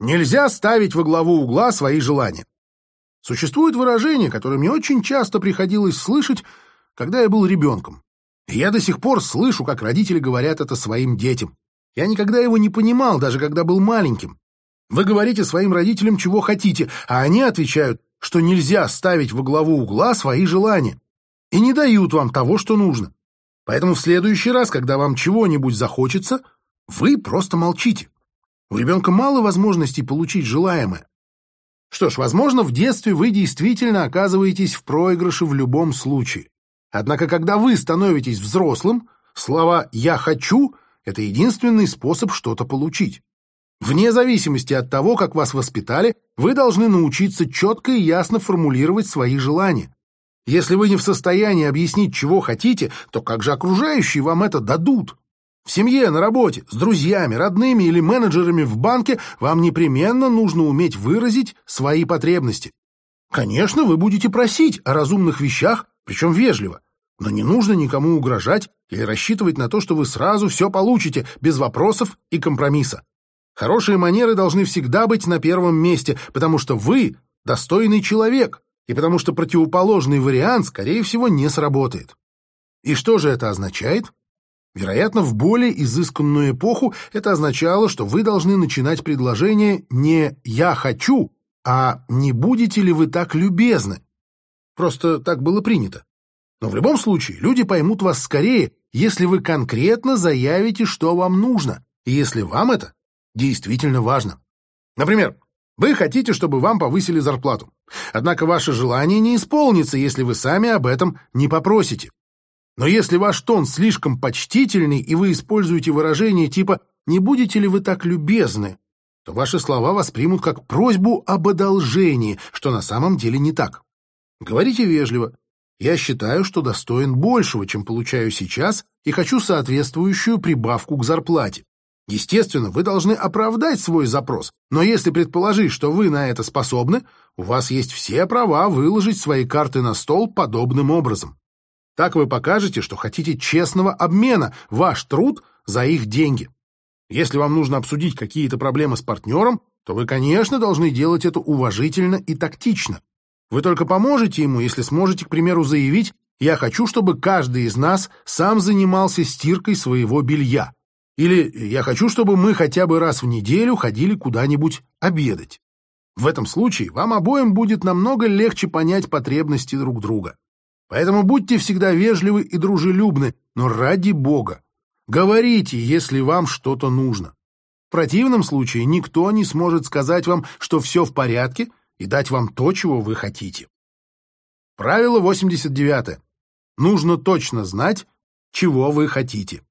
Нельзя ставить во главу угла свои желания. Существует выражение, которое мне очень часто приходилось слышать, когда я был ребенком. И я до сих пор слышу, как родители говорят это своим детям. Я никогда его не понимал, даже когда был маленьким. Вы говорите своим родителям, чего хотите, а они отвечают, что нельзя ставить во главу угла свои желания. И не дают вам того, что нужно. Поэтому в следующий раз, когда вам чего-нибудь захочется, вы просто молчите. У ребенка мало возможностей получить желаемое. Что ж, возможно, в детстве вы действительно оказываетесь в проигрыше в любом случае. Однако, когда вы становитесь взрослым, слова «я хочу» — это единственный способ что-то получить. Вне зависимости от того, как вас воспитали, вы должны научиться четко и ясно формулировать свои желания. Если вы не в состоянии объяснить, чего хотите, то как же окружающие вам это дадут? В семье, на работе, с друзьями, родными или менеджерами в банке вам непременно нужно уметь выразить свои потребности. Конечно, вы будете просить о разумных вещах, причем вежливо, но не нужно никому угрожать или рассчитывать на то, что вы сразу все получите, без вопросов и компромисса. Хорошие манеры должны всегда быть на первом месте, потому что вы достойный человек, и потому что противоположный вариант, скорее всего, не сработает. И что же это означает? Вероятно, в более изысканную эпоху это означало, что вы должны начинать предложение не «я хочу», а «не будете ли вы так любезны?» Просто так было принято. Но в любом случае люди поймут вас скорее, если вы конкретно заявите, что вам нужно, и если вам это действительно важно. Например, вы хотите, чтобы вам повысили зарплату. Однако ваше желание не исполнится, если вы сами об этом не попросите. Но если ваш тон слишком почтительный, и вы используете выражение типа «не будете ли вы так любезны», то ваши слова воспримут как просьбу об одолжении, что на самом деле не так. Говорите вежливо. Я считаю, что достоин большего, чем получаю сейчас, и хочу соответствующую прибавку к зарплате. Естественно, вы должны оправдать свой запрос, но если предположить, что вы на это способны, у вас есть все права выложить свои карты на стол подобным образом. Так вы покажете, что хотите честного обмена, ваш труд за их деньги. Если вам нужно обсудить какие-то проблемы с партнером, то вы, конечно, должны делать это уважительно и тактично. Вы только поможете ему, если сможете, к примеру, заявить «Я хочу, чтобы каждый из нас сам занимался стиркой своего белья». Или «Я хочу, чтобы мы хотя бы раз в неделю ходили куда-нибудь обедать». В этом случае вам обоим будет намного легче понять потребности друг друга. Поэтому будьте всегда вежливы и дружелюбны, но ради Бога. Говорите, если вам что-то нужно. В противном случае никто не сможет сказать вам, что все в порядке, и дать вам то, чего вы хотите. Правило 89. Нужно точно знать, чего вы хотите.